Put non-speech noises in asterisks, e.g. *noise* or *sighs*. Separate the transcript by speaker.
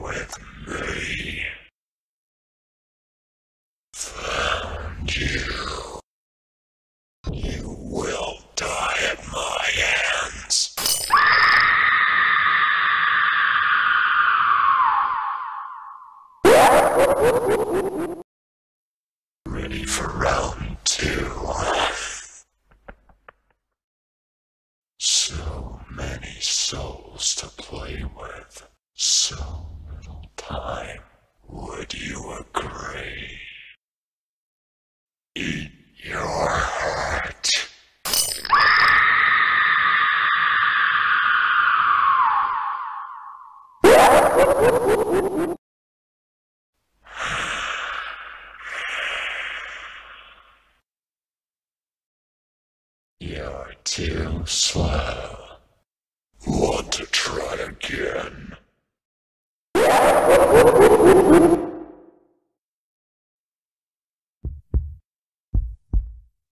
Speaker 1: with me. Found you. You will die at my hands. Ready for round two. So many souls to play time. Would you agree? Eat your heart. *sighs* You're too slow.